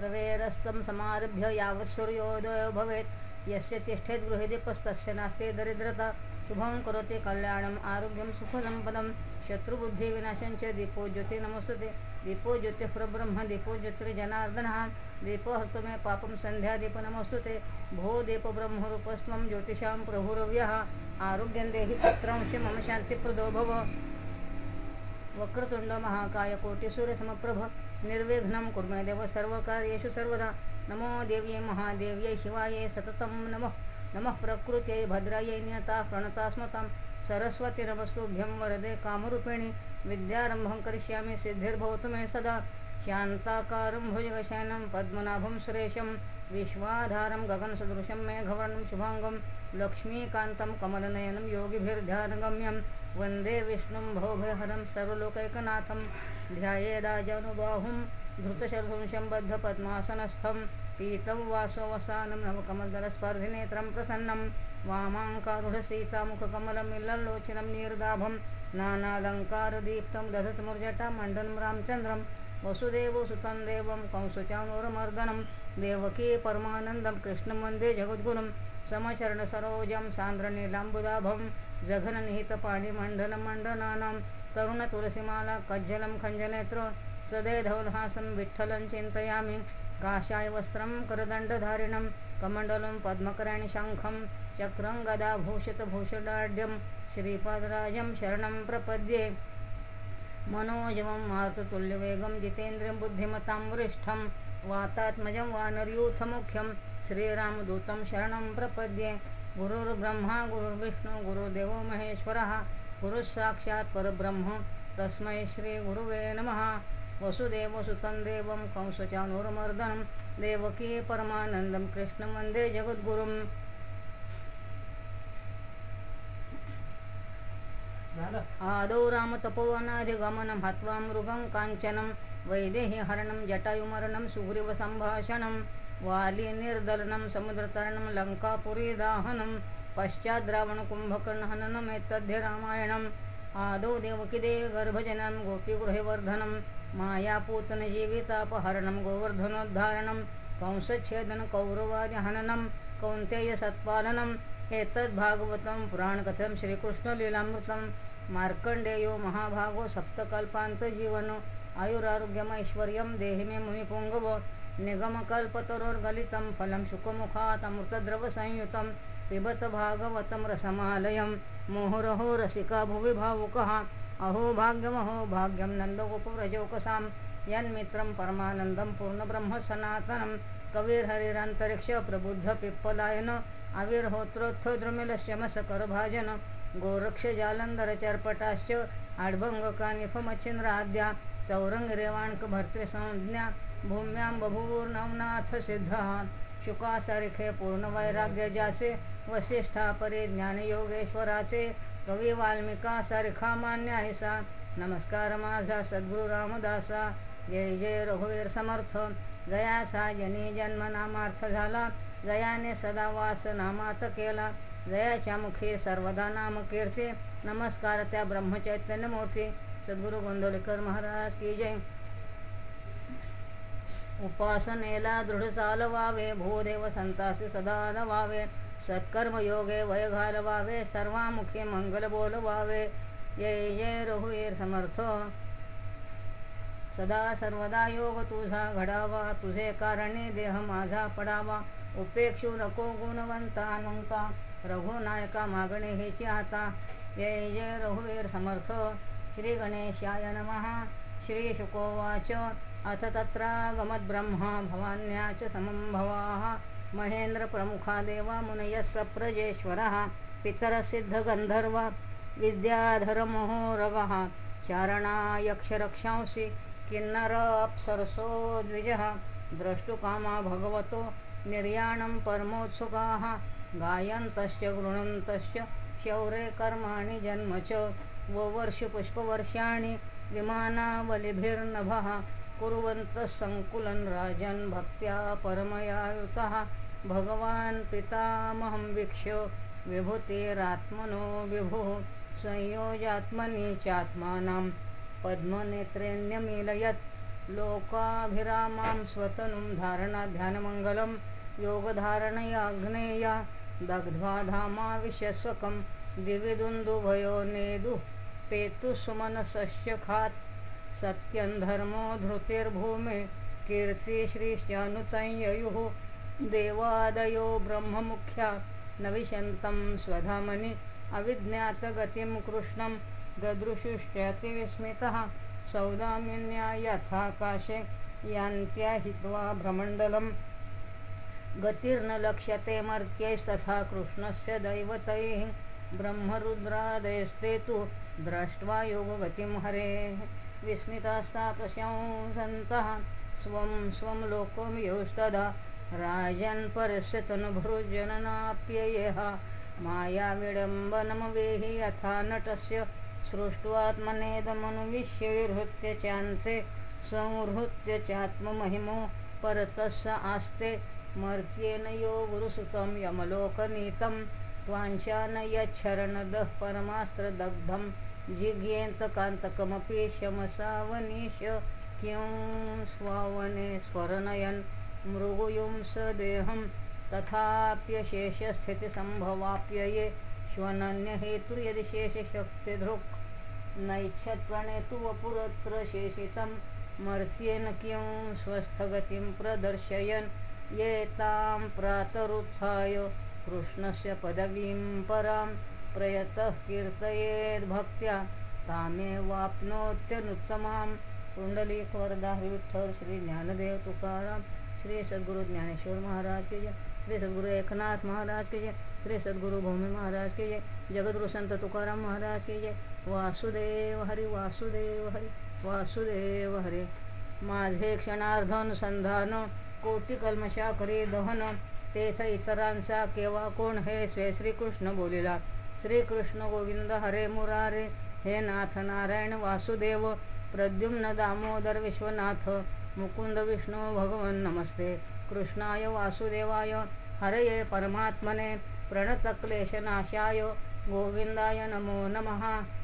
रवेरस्तं समारभ्य यावत् सूर्योदयो भवेत्। यस्य तिष्ठेत् गृहे दीपस्तस्य नास्ति दरिद्रता। शुभं करोति कल्याणम् आरोग्यं सुखसम्पदं शत्रुबुद्धिविनाशं च दीपो ज्योति नमोस्तुते। दीपो ज्योतिः प्रब्रह्म दीपो ज्योतिर्जनार्दनः। दीपो हर्तु मे पापं सन्ध्यादीप नमोस्तुते। भो दीपब्रह्मरूपस्त्वं ज्योतिषां प्रभुरव्यः। आरोग्यं देहि पुत्रांशि मम शान्तिप्रदो भव। वक्रतुंड महाकाय कोटी निर्विघ्नं कुर्मे देव सर्वकार्येषु सर्वदा। नमो देव्यै महादेव्यै शिवायै सततं नमः। नमः प्रकृत्यै भद्रायै नियता प्रणतास्मतां सरस्वती नमस्तुभ्यं वरदे कामरूपिणी। विद्यारम्भं करिष्यामि सिद्धिर्भवतु मे सदा। शान्ताकारं भुजगशयनं पद्मनाभं सुरेशं। विश्वाधारं गगनसदृशं मेघवर्णं शुभाङ्गं। लक्ष्मीकान्तं कमलनयनं योगिभिर्ध्यानगम्यं वन्दे विष्णुं भौभयहरं सर्वलोकैकनाथं ध्यायेदाजानुबाहुं धृतशरधुंशं बद्धपद्मासनस्थं पीतं वासवसानं नवकमलदलस्पर्धिनेत्रं प्रसन्नं वामाङ्कारुढसीतामुखकमलमिल्लल्लोचनं नीर्दाभं नानालङ्कारदीप्तं दधतमुर्जटामण्डनं रामचन्द्रं वसुदेवसुतं देवं कंसचाणूरमर्दनं देवकी परमानन्दं कृष्णं वन्दे जगद्गुरुं समचरणसरोजं सान्द्रनीलाम्बुदाभं जघननिहितपाणिमण्डनमण्डनानां तरुणतुलसीमाला कज्जलं खञ्जनेत्र सदैधवलहासं विठ्ठलं चिन्तयामि। काशाय वस्त्रं करदण्डधारिणं कमण्डलं पद्मकराणि शङ्खं चक्रं गदाभूषितभूषडाढ्यं श्रीपादराजं शरणं प्रपद्ये। मनोजवं मातुतुल्यवेगं जितेन्द्रियं बुद्धिमतां वरिष्ठं वातात्मजं वानर्यूथमुख्यं श्रीरामदूतं शरणं प्रपद्ये। गुरुर्ब्रह्मा गुरुर्विष्णु गुरुदेवो महेश्वरः गुरुस्साक्षात् परब्रह्म. तस्मै श्रीगुरुवे नमः. वसुदेवसुतं देवं कंसचाणूरमर्दनं देवकी परमानन्दं कृष्णं वन्दे जगद्गुरुं आदौ रामतपोवनाधिगमनं हत्वा मृगं काञ्चनं वैदेहीहरणं जटायुमरणं सुग्रीवसम्भाषणं वालीनिर्दलनं समुद्रतरणं लङ्कापुरीदाहनं पश्चात् रावणकुम्भकर्णहननमेतद्य रामायणम् आदौ देवकीदेवी गर्भजनं गोपीगृहवर्धनं मायापूतनजीवितापहरणं गोवर्धनोद्धारणं कंसच्छेदन कौरवादिहननं कौन्तेयसत्पालनम् एतद्भागवतं पुराणकथं श्रीकृष्णलीलामृतं मार्कण्डेयो महाभागो सप्तकल्पान्तजीवनो आयुरारोग्यमैश्वर्यं देहि मे मुनिपुङ्गव निगमकल्पतरोर्गलितं फलं शुकमुखात् अमृतद्रवसंयुतं पिबत भागवतं रसमालयं। मुहुरहो रसिका भुवि भावुकः। अहो भाग्यमहो भाग्यं नन्दगोपव्रजौकसां। यन्मित्रं परमानन्दं पूर्णब्रह्मसनातनं। कविर्हरिरन्तरिक्ष प्रबुद्धपिप्पलायन गोरक्षजालन्धरचर्पटाश्च आड्भङ्गकानिफमच्छिन्द्राद्या। चौरङ्गरेवाणकभर्तृसंज्ञा। भूम्यां बभूवुर्नवनाथसिद्धः शुकासारिखे पूर्णवैराग्यजासे वसिष्ठा परे ज्ञानयोगेश्वराचे कवी वाल्मिका सारखा मान्य आहेसा नमस्कार माझा सद्गुरु रामदासा। जय जय रघुवीर समर्थ। गयाचा जनी जन्म नामार्थ झाला। गयाने सदा वास नामात केला। गयाच्या मुखी सर्वदा नाम कीर्ती। नमस्कार त्या ब्रह्मचैतन्य मूर्ती सद्गुरु गोंदवलेकर महाराज की जय। उपासनेला दृढ चालवावे भूदेव संतासी सदा नवावे सत्कर्म योगे वय घालवावे सर्वामुखी मंगल बोलवावे जय ये रघुवीर समर्थ. सदा सर्वदा योग तुझा घडावा तुझे कारणे देह माझा पडावा उपेक्षू नको गुणवंता अनंता रघुनायका मागणे हेची आता. ये जय रघुवीर समर्थ. श्री गणेशाय नमः. श्री शुकोवाच अथ तत्रागमद्ब्रह्मा च समं भवाः। महेन्द्रप्रमुखा देवा मुनयः सप्रजेश्वरः पितरसिद्धगन्धर्वा विद्याधरमोहोरगः। चारणायक्षरक्षांसि किन्नराप्सरसो द्विजः। द्रष्टुकामा भगवतो निर्याणं परमोत्सुकाः। गायन्तश्च गृणन्तश्च शौरे कर्माणि जन्म च। ववर्षपुष्पवर्षाणि विमानावलिभिर्नभः। कुर्वन्तः सङ्कुलं राजन् भक्त्या परमयायुतः। भगवान् पितामहं वीक्ष्य विभूतेरात्मनो विभुः। संयोजात्मनि चात्मानं पद्मनेत्रेण्यमीलयत्। लोकाभिरामां स्वतनुं धारणा ध्यानमङ्गलं। योगधारणयाग्नेया दग्ध्वा धामा दिविदुन्दुभयो नेदुः पेतु सुमनसस्य खात्। सत्यं धर्मो धृतिर्भूमे कीर्तिश्रीश्चानुसंययुः। देवादयो ब्रह्ममुख्या न विशन्तं स्वधामनि अविज्ञातगतिं कृष्णं ददृशुश्च स्मितः सौदामिन्या यथाकाशे यान्त्या हित्वा भ्रमण्डलं गतिर्न लक्ष्यते मर्त्यैस्तथा कृष्णस्य दैवतैः ब्रह्मरुद्रादयस्ते तु दृष्ट्वा योगगतिं हरेः। विस्मितास्ता प्रशंसन्तः स्वं स्वं लोकं योस्तदा राजन् परस्य तनुभृजननाप्ययेह मायाविडम्बनमवेहि यथा नटस्य सृष्ट्वात्मनेदमनुविश्य विहृत्य चान्ते संहृत्य चात्ममहिमो परतस्य आस्ते मर्त्येन यो गुरुसुतं यमलोकनीतं त्वाञ्चानयच्छरणदः परमास्त्रदग्धं जिज्ञेन्तकान्तकमपि शमसावनीश। किं स्वावने स्वरनयन् मृगुयुं स देहं श्वनन्यहेतु यदि शेषशक्तिधृक् नैच्छत्प्रणेतु वपुरत्र शेषितं मर्त्येन किं स्वस्थगतिं प्रदर्शयन् ये तां प्रातरुत्थाय कृष्णस्य पदवीं परां प्रयतः कीर्तयेद्भक्त्या तामेवाप्नोत्यनुत्तमां पुंडलिकवरदा विठ्ठल श्री ज्ञानदेव तुकाराम श्री सद्गुरु ज्ञानेश्वर महाराज की जय। श्री सद्गुरु एकनाथ महाराज की जय। श्री सद्गुरु भूमी महाराज की जय। जगद्गुरु संत तुकाराम महाराज की जय। वासुदेव हरी वासुदेव हरी वासुदेव हरे। माझे क्षणार्धनुसंधान कोटी कलमशा करी दहन। तेथ इतरांचा केव्हा कोण हे? स्वे श्रीकृष्ण बोलिला। श्रीकृष्ण गोविंद हरे मुरारे हे नाथ नारायण वासुदेव प्रद्युम्न दामोदर विश्वनाथ मुकुंद विष्णू भगवन नमस्ते. कृष्णाय वासुदेवाय हरये परमात्मने प्रणतक्लेशनाशाय गोविंदाय नमो नमः.